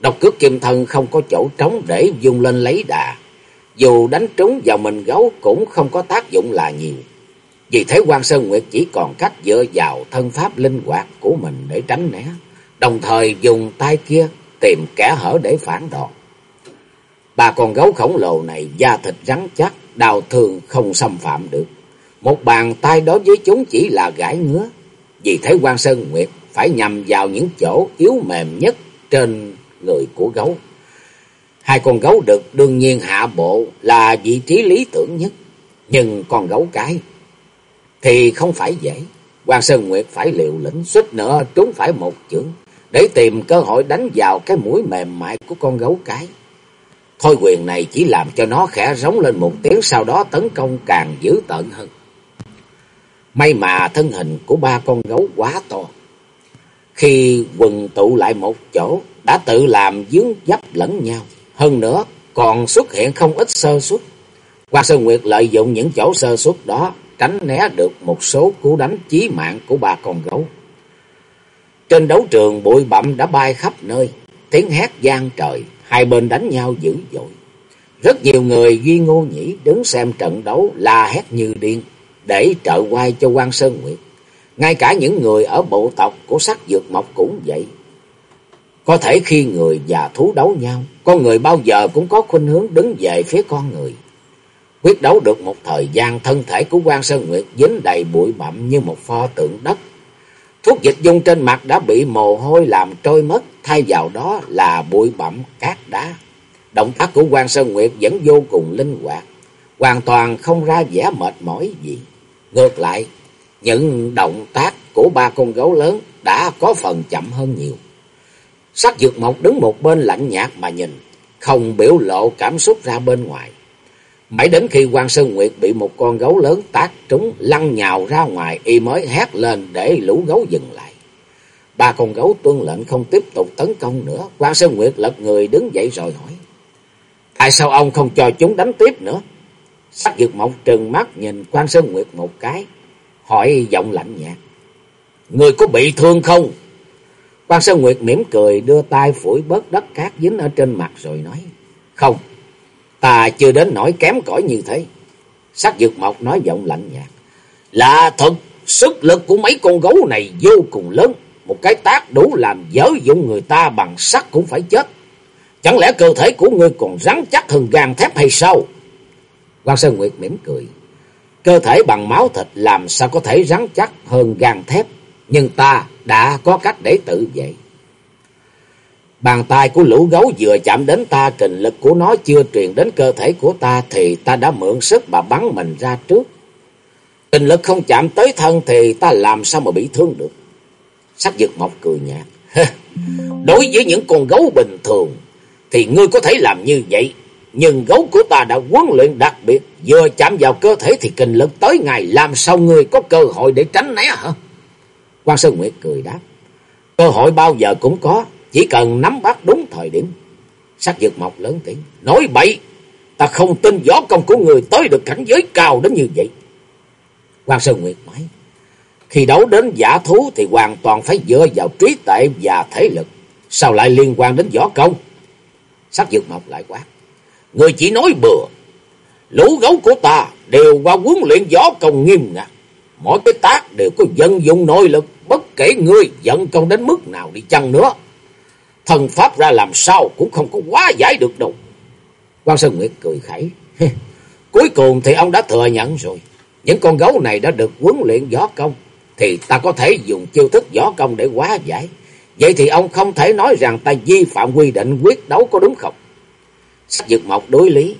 Độc cước kim thân không có chỗ trống để dùng lên lấy đà. dù đánh trúng vào mình gấu cũng không có tác dụng là nhiều. Vì thế quan Sơn Nguyệt chỉ còn cách dựa vào thân pháp linh hoạt của mình để tránh né, đồng thời dùng tay kia tìm kẻ hở để phản đòn. Ba con gấu khổng lồ này da thịt rắn chắc, đào thường không xâm phạm được. Một bàn tay đối với chúng chỉ là gãi ngứa. Vì thế quan Sơn Nguyệt phải nhằm vào những chỗ yếu mềm nhất trên người của gấu. Hai con gấu đực đương nhiên hạ bộ là vị trí lý tưởng nhất. Nhưng con gấu cái thì không phải dễ. quan Sơn Nguyệt phải liều lĩnh suýt nữa trúng phải một chưởng để tìm cơ hội đánh vào cái mũi mềm mại của con gấu cái. Thôi quyền này chỉ làm cho nó khẽ rống lên một tiếng sau đó tấn công càng dữ tợn hơn. May mà thân hình của ba con gấu quá to. Khi quần tụ lại một chỗ đã tự làm dướng dấp lẫn nhau. Hơn nữa còn xuất hiện không ít sơ suất. quan Sơn Nguyệt lợi dụng những chỗ sơ suất đó tránh né được một số cú đánh chí mạng của ba con gấu. Trên đấu trường bụi bặm đã bay khắp nơi, tiếng hét gian trời, hai bên đánh nhau dữ dội. Rất nhiều người duy ngô nhĩ đứng xem trận đấu la hét như điên để trợ quay cho quan Sơn Nguyệt. Ngay cả những người ở bộ tộc của sắc dược mộc cũng vậy. Có thể khi người và thú đấu nhau, con người bao giờ cũng có khuynh hướng đứng về phía con người. Quyết đấu được một thời gian, thân thể của quan Sơn Nguyệt dính đầy bụi bặm như một pho tượng đất. Thuốc dịch dung trên mặt đã bị mồ hôi làm trôi mất, thay vào đó là bụi bặm cát đá. Động tác của quan Sơn Nguyệt vẫn vô cùng linh hoạt, hoàn toàn không ra vẻ mệt mỏi gì. Ngược lại, những động tác của ba con gấu lớn đã có phần chậm hơn nhiều. Sắc dược mộc đứng một bên lạnh nhạt mà nhìn, không biểu lộ cảm xúc ra bên ngoài. Mãi đến khi quan Sơn Nguyệt bị một con gấu lớn tác trúng, lăn nhào ra ngoài, y mới hét lên để lũ gấu dừng lại. Ba con gấu tuân lệnh không tiếp tục tấn công nữa. quan Sơn Nguyệt lật người đứng dậy rồi hỏi. Tại sao ông không cho chúng đánh tiếp nữa? Sắc dược mộng trừng mắt nhìn quan Sơn Nguyệt một cái. Hỏi giọng lạnh nhạt. Người có bị thương không? quan Sơn Nguyệt mỉm cười, đưa tay phủi bớt đất cát dính ở trên mặt rồi nói. Không. Ta chưa đến nỗi kém cỏi như thế. Sắc dược mộc nói giọng lạnh nhạt. Là thật, sức lực của mấy con gấu này vô cùng lớn. Một cái tác đủ làm dở dụng người ta bằng sắt cũng phải chết. Chẳng lẽ cơ thể của ngươi còn rắn chắc hơn gan thép hay sao? Quan Sơn Nguyệt mỉm cười. Cơ thể bằng máu thịt làm sao có thể rắn chắc hơn gan thép. Nhưng ta đã có cách để tự vệ. Bàn tay của lũ gấu vừa chạm đến ta, kình lực của nó chưa truyền đến cơ thể của ta thì ta đã mượn sức mà bắn mình ra trước. Kình lực không chạm tới thân thì ta làm sao mà bị thương được. Sắc giật mộc cười nhạt. Đối với những con gấu bình thường thì ngươi có thể làm như vậy. Nhưng gấu của ta đã huấn luyện đặc biệt. Vừa chạm vào cơ thể thì kình lực tới ngày làm sao ngươi có cơ hội để tránh né hả? Quan Sơn Nguyệt cười đáp. Cơ hội bao giờ cũng có. Chỉ cần nắm bắt đúng thời điểm. Sắc dược mộc lớn tiếng. Nói bậy. Ta không tin võ công của người tới được cảnh giới cao đến như vậy. Quan Sơn Nguyệt mãi. Khi đấu đến giả thú thì hoàn toàn phải dựa vào trí tệ và thể lực. Sao lại liên quan đến võ công? Sắc dược mộc lại quát. Người chỉ nói bừa. Lũ gấu của ta đều qua huấn luyện võ công nghiêm ngặt. Mỗi cái tác đều có dân dụng nội lực. Bất kể ngươi giận công đến mức nào đi chăng nữa thần pháp ra làm sao cũng không có quá giải được đâu. Quan Sơn Nguyệt cười khẩy. Cuối cùng thì ông đã thừa nhận rồi. Những con gấu này đã được huấn luyện võ công. Thì ta có thể dùng chiêu thức võ công để quá giải. Vậy thì ông không thể nói rằng ta vi phạm quy định quyết đấu có đúng không? Sắc dược mộc đối lý.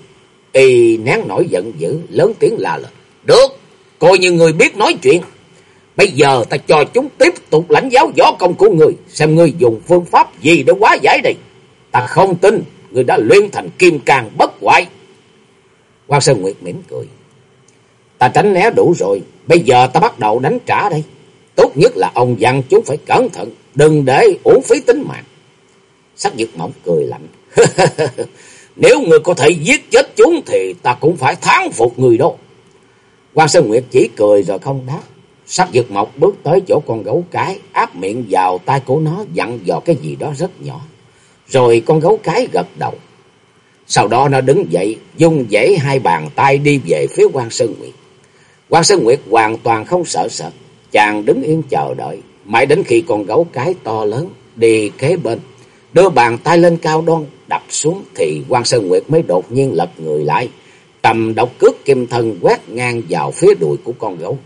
Y nén nổi giận dữ, lớn tiếng la lên. Được, coi như người biết nói chuyện. Bây giờ ta cho chúng tiếp tục lãnh giáo võ công của người, xem ngươi dùng phương pháp gì để hóa giải đây. Ta không tin người đã luyện thành kim càng bất hoại. Quan Sơn Nguyệt mỉm cười. Ta tránh né đủ rồi, bây giờ ta bắt đầu đánh trả đây. Tốt nhất là ông dặn chúng phải cẩn thận, đừng để uổng phí tính mạng. Sắc dược mỏng cười lạnh. Nếu người có thể giết chết chúng thì ta cũng phải thắng phục người đó. Quan Sơn Nguyệt chỉ cười rồi không đáp. Sắc giật mộc bước tới chỗ con gấu cái, áp miệng vào tay của nó dặn dò cái gì đó rất nhỏ. Rồi con gấu cái gật đầu. Sau đó nó đứng dậy, dung dãy hai bàn tay đi về phía quan Sơn Nguyệt. quan Sơn Nguyệt hoàn toàn không sợ sợ, chàng đứng yên chờ đợi, mãi đến khi con gấu cái to lớn đi kế bên, đưa bàn tay lên cao đoan đập xuống thì quan Sơn Nguyệt mới đột nhiên lật người lại, cầm độc cước kim thân quét ngang vào phía đùi của con gấu.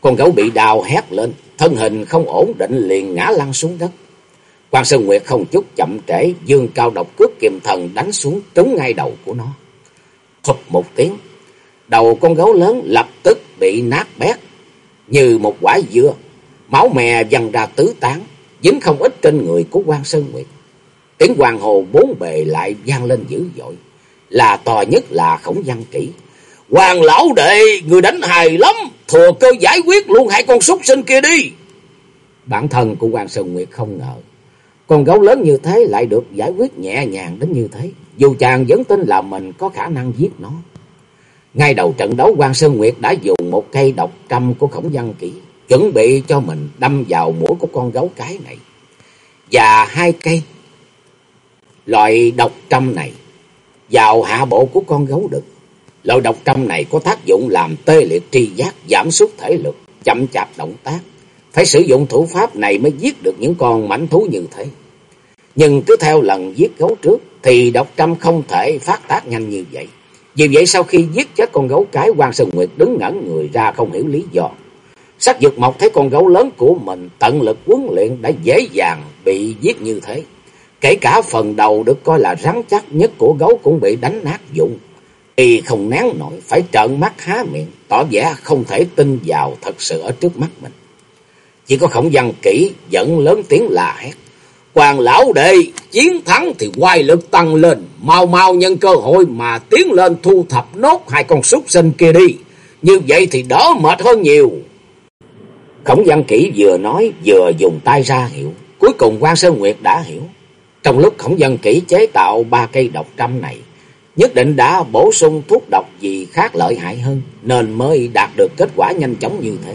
Con gấu bị đào hét lên, thân hình không ổn định liền ngã lăn xuống đất. Quan Sơn Nguyệt không chút chậm trễ, dương cao độc cước kiềm thần đánh xuống trúng ngay đầu của nó. Thụp một tiếng, đầu con gấu lớn lập tức bị nát bét như một quả dưa, máu mè văng ra tứ tán, dính không ít trên người của Quan Sơn Nguyệt. Tiếng hoàng hồ bốn bề lại vang lên dữ dội, là to nhất là khổng văn kỹ. Hoàng lão đệ, người đánh hài lắm, thừa cơ giải quyết luôn hai con súc sinh kia đi. Bản thân của Hoàng Sơn Nguyệt không ngờ, con gấu lớn như thế lại được giải quyết nhẹ nhàng đến như thế, dù chàng vẫn tin là mình có khả năng giết nó. Ngay đầu trận đấu Quan Sơn Nguyệt đã dùng một cây độc trăm của khổng văn kỹ, chuẩn bị cho mình đâm vào mũi của con gấu cái này. Và hai cây loại độc trăm này vào hạ bộ của con gấu đực. Loại độc trong này có tác dụng làm tê liệt tri giác, giảm sút thể lực, chậm chạp động tác. Phải sử dụng thủ pháp này mới giết được những con mảnh thú như thế. Nhưng cứ theo lần giết gấu trước thì độc trăm không thể phát tác nhanh như vậy. Vì vậy sau khi giết chết con gấu cái, quan Sơn Nguyệt đứng ngẩn người ra không hiểu lý do. Sắc dược mộc thấy con gấu lớn của mình tận lực huấn luyện đã dễ dàng bị giết như thế. Kể cả phần đầu được coi là rắn chắc nhất của gấu cũng bị đánh nát dụng. Y không nén nổi, phải trợn mắt há miệng, tỏ vẻ không thể tin vào thật sự ở trước mắt mình. Chỉ có khổng văn kỹ vẫn lớn tiếng là hét. Hoàng lão đệ, chiến thắng thì quay lực tăng lên, mau mau nhân cơ hội mà tiến lên thu thập nốt hai con súc sinh kia đi. Như vậy thì đỡ mệt hơn nhiều. Khổng văn kỹ vừa nói vừa dùng tay ra hiệu. Cuối cùng quan Sơn Nguyệt đã hiểu. Trong lúc khổng văn kỹ chế tạo ba cây độc trăm này, nhất định đã bổ sung thuốc độc gì khác lợi hại hơn, nên mới đạt được kết quả nhanh chóng như thế.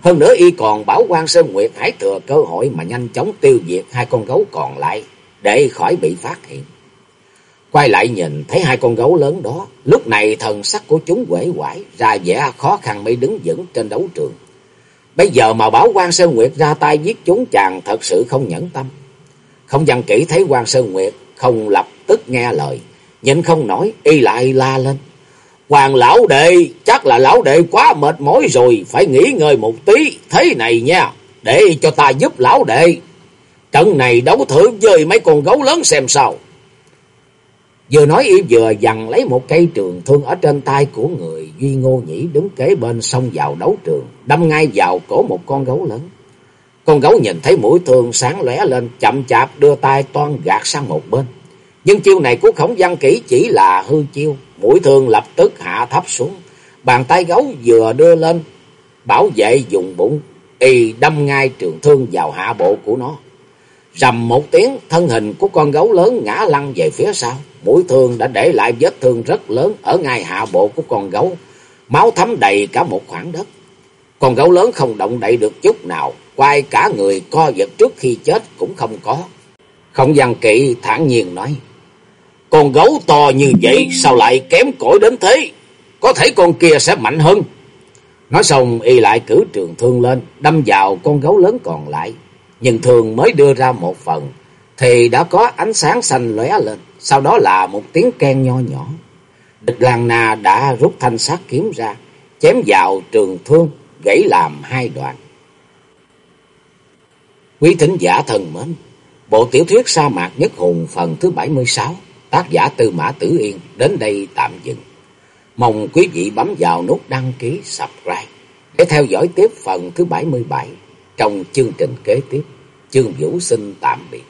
Hơn nữa y còn bảo quan Sơn Nguyệt hãy thừa cơ hội mà nhanh chóng tiêu diệt hai con gấu còn lại để khỏi bị phát hiện. Quay lại nhìn thấy hai con gấu lớn đó, lúc này thần sắc của chúng quể quải, ra vẻ khó khăn mới đứng vững trên đấu trường. Bây giờ mà bảo quan Sơn Nguyệt ra tay giết chúng chàng thật sự không nhẫn tâm. Không dằn kỹ thấy quan Sơn Nguyệt không lập tức nghe lời, nhìn không nổi, y lại la lên. Hoàng lão đệ, chắc là lão đệ quá mệt mỏi rồi, phải nghỉ ngơi một tí, thế này nha, để cho ta giúp lão đệ. Trận này đấu thử với mấy con gấu lớn xem sao. Vừa nói y vừa dằn lấy một cây trường thương ở trên tay của người Duy Ngô Nhĩ đứng kế bên xông vào đấu trường, đâm ngay vào cổ một con gấu lớn. Con gấu nhìn thấy mũi thương sáng lóe lên, chậm chạp đưa tay toan gạt sang một bên. Nhưng chiêu này của khổng văn kỹ chỉ là hư chiêu, mũi thương lập tức hạ thấp xuống. Bàn tay gấu vừa đưa lên, bảo vệ dùng bụng, y đâm ngay trường thương vào hạ bộ của nó. Rầm một tiếng, thân hình của con gấu lớn ngã lăn về phía sau. Mũi thương đã để lại vết thương rất lớn ở ngay hạ bộ của con gấu. Máu thấm đầy cả một khoảng đất. Con gấu lớn không động đậy được chút nào, quay cả người co giật trước khi chết cũng không có. Không gian kỵ thản nhiên nói, con gấu to như vậy sao lại kém cỏi đến thế? Có thể con kia sẽ mạnh hơn. Nói xong y lại cử trường thương lên, đâm vào con gấu lớn còn lại. Nhưng thường mới đưa ra một phần, thì đã có ánh sáng xanh lóe lên. Sau đó là một tiếng keng nho nhỏ. Địch Lan Na đã rút thanh sát kiếm ra, chém vào trường thương, gãy làm hai đoạn. Quý thính giả thần mến, bộ tiểu thuyết sa mạc nhất hùng phần thứ 76, tác giả Tư Mã Tử Yên đến đây tạm dừng. Mong quý vị bấm vào nút đăng ký subscribe để theo dõi tiếp phần thứ 77 trong chương trình kế tiếp. Chương Vũ xin tạm biệt.